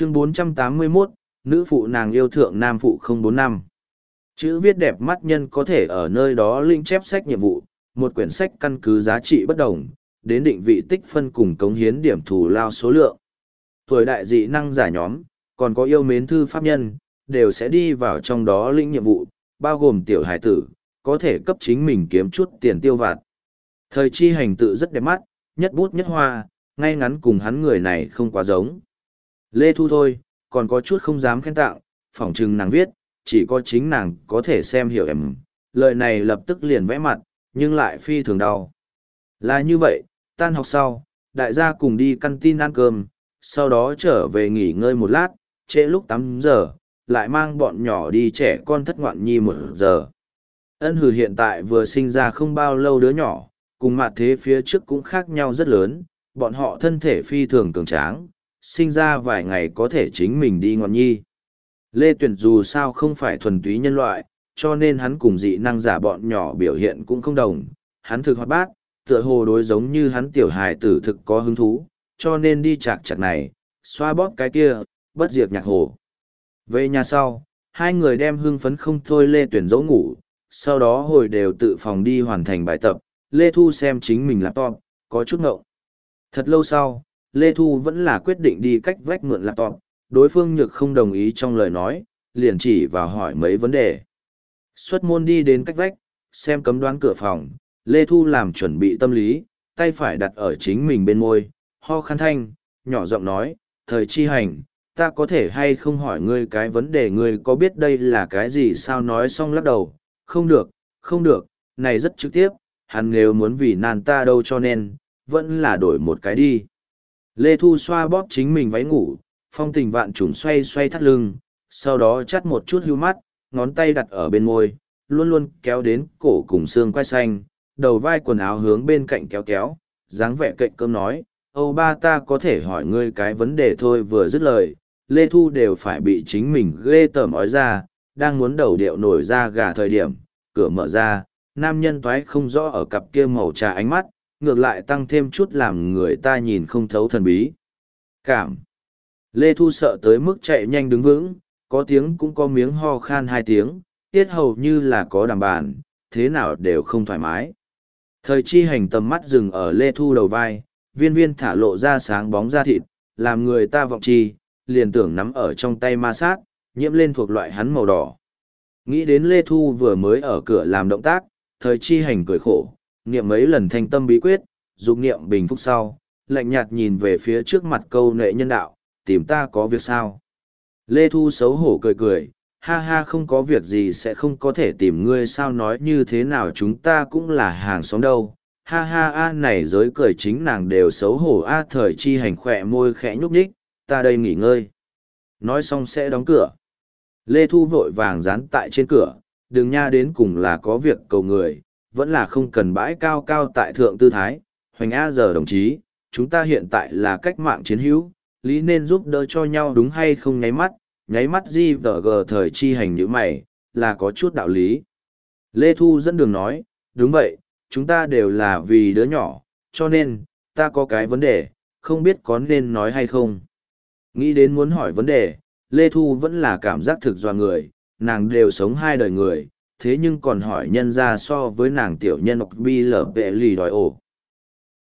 chương 481, nữ phụ nàng yêu thượng nam phụ 045. Chữ viết đẹp mắt nhân có thể ở nơi đó linh chép sách nhiệm vụ, một quyển sách căn cứ giá trị bất đồng, đến định vị tích phân cùng cống hiến điểm thù lao số lượng. Tuổi đại dị năng giả nhóm, còn có yêu mến thư pháp nhân, đều sẽ đi vào trong đó lĩnh nhiệm vụ, bao gồm tiểu hải tử, có thể cấp chính mình kiếm chút tiền tiêu vặt. Thời chi hành tự rất đẹp mắt, nhất bút nhất hoa, ngay ngắn cùng hắn người này không quá giống. Lê Thu thôi, còn có chút không dám khen tặng, phỏng chừng nàng viết, chỉ có chính nàng có thể xem hiểu em. Lời này lập tức liền vẽ mặt, nhưng lại phi thường đau. Là như vậy, tan học sau, đại gia cùng đi căn tin ăn cơm, sau đó trở về nghỉ ngơi một lát, trễ lúc tám giờ, lại mang bọn nhỏ đi trẻ con thất ngoạn nhi một giờ. Ân hử hiện tại vừa sinh ra không bao lâu đứa nhỏ, cùng mặt thế phía trước cũng khác nhau rất lớn, bọn họ thân thể phi thường cường tráng, sinh ra vài ngày có thể chính mình đi ngọn nhi. Lê Tuyển dù sao không phải thuần túy nhân loại, cho nên hắn cùng dị năng giả bọn nhỏ biểu hiện cũng không đồng, hắn thực hoạt bát, tựa hồ đối giống như hắn tiểu hài tử thực có hứng thú, cho nên đi chạc chạc này, xoa bóp cái kia, bất diệt nhạc hồ. Về nhà sau, hai người đem hưng phấn không thôi Lê Tuyển dỗ ngủ, sau đó hồi đều tự phòng đi hoàn thành bài tập, Lê Thu xem chính mình laptop, có chút ngậu. Thật lâu sau, Lê Thu vẫn là quyết định đi cách vách mượn laptop, đối phương nhược không đồng ý trong lời nói, liền chỉ vào hỏi mấy vấn đề. Xuất môn đi đến cách vách, xem cấm đoán cửa phòng, Lê Thu làm chuẩn bị tâm lý, tay phải đặt ở chính mình bên môi, ho khăn thanh, nhỏ giọng nói, thời chi hành, ta có thể hay không hỏi ngươi cái vấn đề ngươi có biết đây là cái gì sao nói xong lắc đầu, không được, không được, này rất trực tiếp, hắn nếu muốn vì nan ta đâu cho nên, vẫn là đổi một cái đi. Lê Thu xoa bóp chính mình váy ngủ, phong tình vạn trùng xoay xoay thắt lưng, sau đó chắt một chút hưu mắt, ngón tay đặt ở bên môi, luôn luôn kéo đến cổ cùng xương quai xanh, đầu vai quần áo hướng bên cạnh kéo kéo, dáng vẻ cạnh cơm nói, Âu ba ta có thể hỏi ngươi cái vấn đề thôi vừa dứt lời, Lê Thu đều phải bị chính mình ghê tởm ói ra, đang muốn đầu điệu nổi ra gà thời điểm, cửa mở ra, nam nhân toái không rõ ở cặp kia màu trà ánh mắt, ngược lại tăng thêm chút làm người ta nhìn không thấu thần bí. Cảm. Lê Thu sợ tới mức chạy nhanh đứng vững, có tiếng cũng có miếng ho khan hai tiếng, tiết hầu như là có đàm bàn, thế nào đều không thoải mái. Thời chi hành tầm mắt dừng ở Lê Thu đầu vai, viên viên thả lộ ra sáng bóng da thịt, làm người ta vọng chi, liền tưởng nắm ở trong tay ma sát, nhiễm lên thuộc loại hắn màu đỏ. Nghĩ đến Lê Thu vừa mới ở cửa làm động tác, thời chi hành cười khổ, niệm mấy lần thanh tâm bí quyết, dục niệm bình phúc sau, lạnh nhạt nhìn về phía trước mặt câu nệ nhân đạo, tìm ta có việc sao? Lê Thu xấu hổ cười cười, ha ha không có việc gì sẽ không có thể tìm ngươi sao nói như thế nào chúng ta cũng là hàng xóm đâu. Ha ha a này giới cười chính nàng đều xấu hổ a thời chi hành khỏe môi khẽ nhúc nhích, ta đây nghỉ ngơi. Nói xong sẽ đóng cửa. Lê Thu vội vàng dán tại trên cửa, đừng nha đến cùng là có việc cầu người, vẫn là không cần bãi cao cao tại thượng tư thái. Hoành A giờ đồng chí, chúng ta hiện tại là cách mạng chiến hữu, lý nên giúp đỡ cho nhau đúng hay không nháy mắt, nháy mắt di vợ gờ thời chi hành như mày, là có chút đạo lý. Lê Thu dẫn đường nói, đúng vậy, chúng ta đều là vì đứa nhỏ, cho nên, ta có cái vấn đề, không biết có nên nói hay không. Nghĩ đến muốn hỏi vấn đề, Lê Thu vẫn là cảm giác thực do người, nàng đều sống hai đời người, thế nhưng còn hỏi nhân ra so với nàng tiểu nhân bi lở vệ lì đòi ổ.